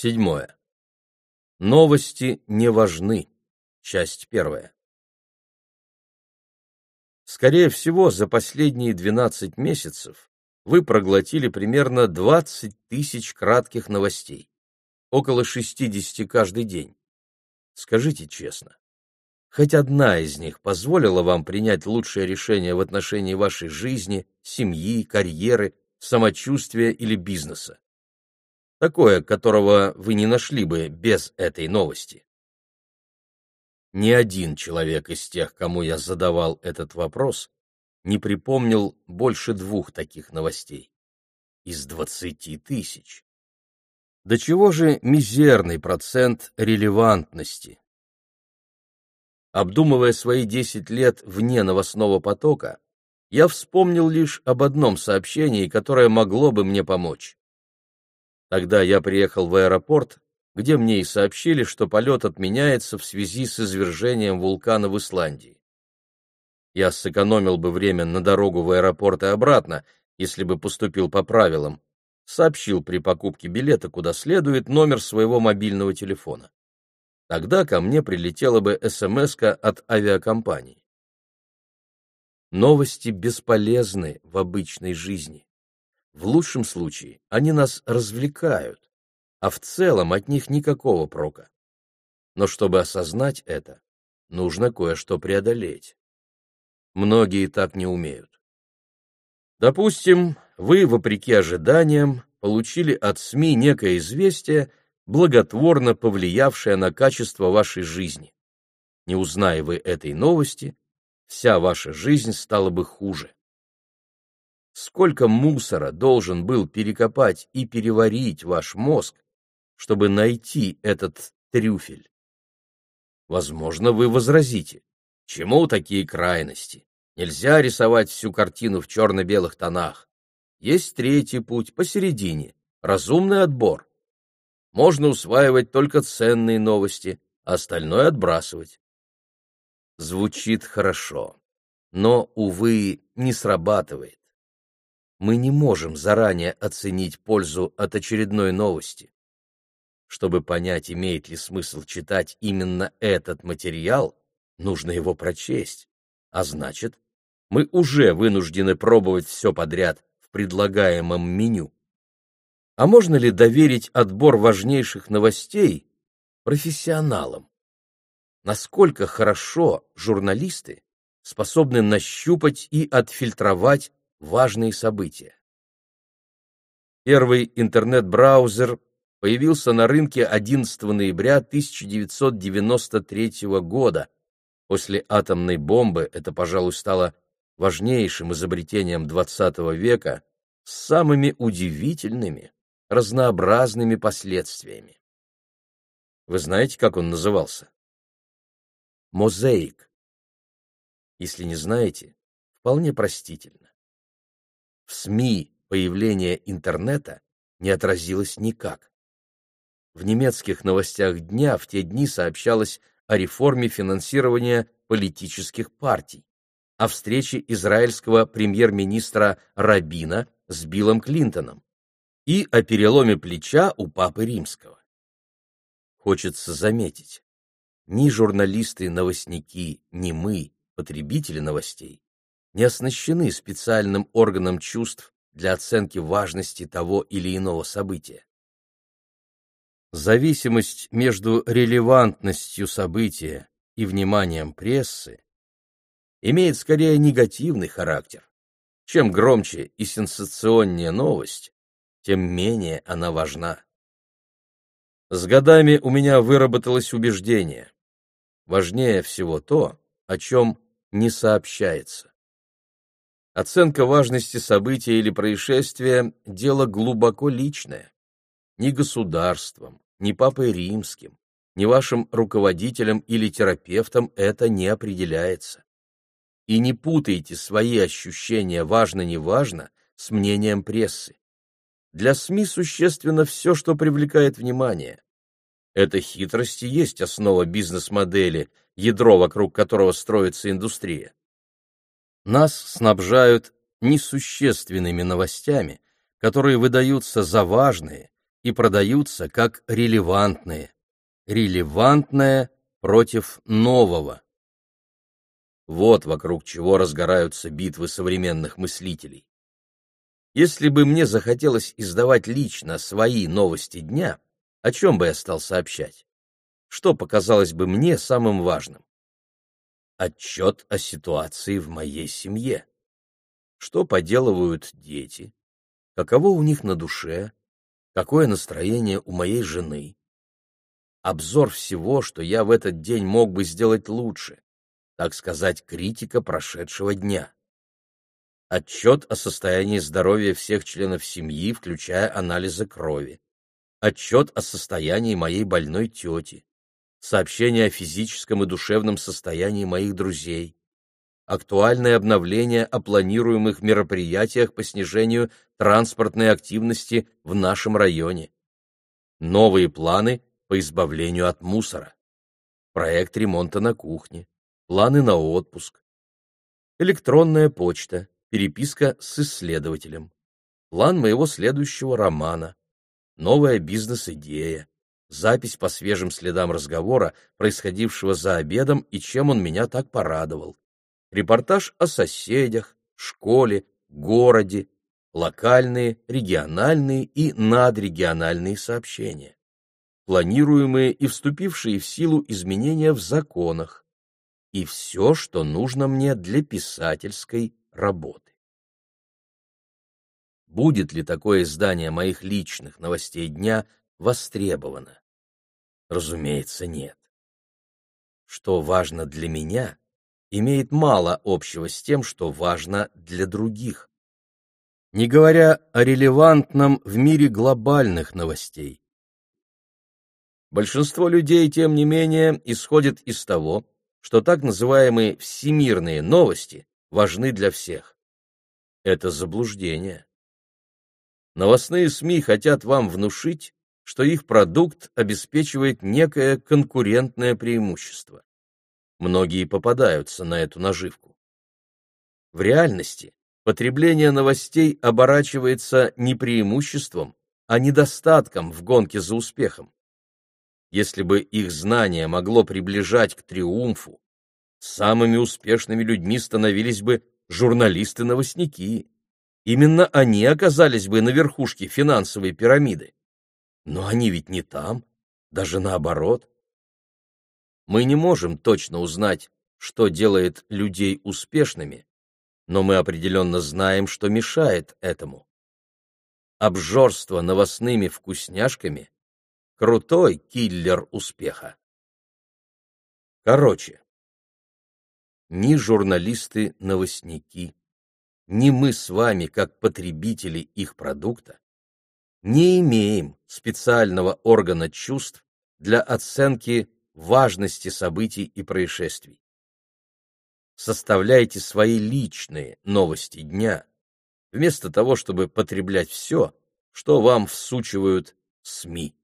Седьмое. Новости не важны. Часть первая. Скорее всего, за последние 12 месяцев вы проглотили примерно 20 тысяч кратких новостей, около 60 каждый день. Скажите честно, хоть одна из них позволила вам принять лучшее решение в отношении вашей жизни, семьи, карьеры, самочувствия или бизнеса? Такое, которого вы не нашли бы без этой новости. Ни один человек из тех, кому я задавал этот вопрос, не припомнил больше двух таких новостей. Из двадцати тысяч. До чего же мизерный процент релевантности? Обдумывая свои десять лет вне новостного потока, я вспомнил лишь об одном сообщении, которое могло бы мне помочь. Тогда я приехал в аэропорт, где мне и сообщили, что полет отменяется в связи с извержением вулкана в Исландии. Я сэкономил бы время на дорогу в аэропорт и обратно, если бы поступил по правилам, сообщил при покупке билета куда следует номер своего мобильного телефона. Тогда ко мне прилетела бы смс от авиакомпании. Новости бесполезны в обычной жизни. В лучшем случае они нас развлекают, а в целом от них никакого прока. Но чтобы осознать это, нужно кое-что преодолеть. Многие так не умеют. Допустим, вы, вопреки ожиданиям, получили от СМИ некое известие, благотворно повлиявшее на качество вашей жизни. Не узная вы этой новости, вся ваша жизнь стала бы хуже сколько мусора должен был перекопать и переварить ваш мозг, чтобы найти этот трюфель. Возможно, вы возразите, чему такие крайности? Нельзя рисовать всю картину в черно-белых тонах. Есть третий путь, посередине, разумный отбор. Можно усваивать только ценные новости, а остальное отбрасывать. Звучит хорошо, но, увы, не срабатывает мы не можем заранее оценить пользу от очередной новости. Чтобы понять, имеет ли смысл читать именно этот материал, нужно его прочесть, а значит, мы уже вынуждены пробовать все подряд в предлагаемом меню. А можно ли доверить отбор важнейших новостей профессионалам? Насколько хорошо журналисты способны нащупать и отфильтровать важные события. Первый интернет-браузер появился на рынке 11 ноября 1993 года. После атомной бомбы это, пожалуй, стало важнейшим изобретением XX века с самыми удивительными, разнообразными последствиями. Вы знаете, как он назывался? Мозаик. Если не знаете, вполне простительно. В СМИ появление интернета не отразилось никак. В немецких новостях дня в те дни сообщалось о реформе финансирования политических партий, о встрече израильского премьер-министра Рабина с Биллом Клинтоном и о переломе плеча у Папы Римского. Хочется заметить, ни журналисты-новостники, ни мы, потребители новостей, не оснащены специальным органом чувств для оценки важности того или иного события. Зависимость между релевантностью события и вниманием прессы имеет скорее негативный характер. Чем громче и сенсационнее новость, тем менее она важна. С годами у меня выработалось убеждение. Важнее всего то, о чем не сообщается. Оценка важности события или происшествия – дело глубоко личное. Ни государством, ни папой римским, ни вашим руководителем или терапевтом это не определяется. И не путайте свои ощущения важно-неважно с мнением прессы. Для СМИ существенно все, что привлекает внимание. Эта хитрость и есть основа бизнес-модели, ядро, вокруг которого строится индустрия. Нас снабжают несущественными новостями, которые выдаются за важные и продаются как релевантные. Релевантное против нового. Вот вокруг чего разгораются битвы современных мыслителей. Если бы мне захотелось издавать лично свои новости дня, о чем бы я стал сообщать? Что показалось бы мне самым важным? Отчет о ситуации в моей семье. Что поделывают дети? Каково у них на душе? Какое настроение у моей жены? Обзор всего, что я в этот день мог бы сделать лучше так сказать, критика прошедшего дня. Отчет о состоянии здоровья всех членов семьи, включая анализы крови. Отчет о состоянии моей больной тети. Сообщение о физическом и душевном состоянии моих друзей. Актуальное обновление о планируемых мероприятиях по снижению транспортной активности в нашем районе. Новые планы по избавлению от мусора. Проект ремонта на кухне планы на отпуск, электронная почта, переписка с исследователем, план моего следующего романа, новая бизнес-идея, запись по свежим следам разговора, происходившего за обедом и чем он меня так порадовал, репортаж о соседях, школе, городе, локальные, региональные и надрегиональные сообщения, планируемые и вступившие в силу изменения в законах, и все, что нужно мне для писательской работы. Будет ли такое издание моих личных новостей дня востребовано? Разумеется, нет. Что важно для меня, имеет мало общего с тем, что важно для других. Не говоря о релевантном в мире глобальных новостей. Большинство людей, тем не менее, исходит из того, что так называемые всемирные новости важны для всех. Это заблуждение. Новостные СМИ хотят вам внушить, что их продукт обеспечивает некое конкурентное преимущество. Многие попадаются на эту наживку. В реальности потребление новостей оборачивается не преимуществом, а недостатком в гонке за успехом. Если бы их знание могло приближать к триумфу, самыми успешными людьми становились бы журналисты-новостники. Именно они оказались бы на верхушке финансовой пирамиды. Но они ведь не там, даже наоборот. Мы не можем точно узнать, что делает людей успешными, но мы определенно знаем, что мешает этому. Обжорство новостными вкусняшками Крутой киллер успеха. Короче, ни журналисты-новостники, ни мы с вами, как потребители их продукта, не имеем специального органа чувств для оценки важности событий и происшествий. Составляйте свои личные новости дня, вместо того, чтобы потреблять все, что вам всучивают СМИ.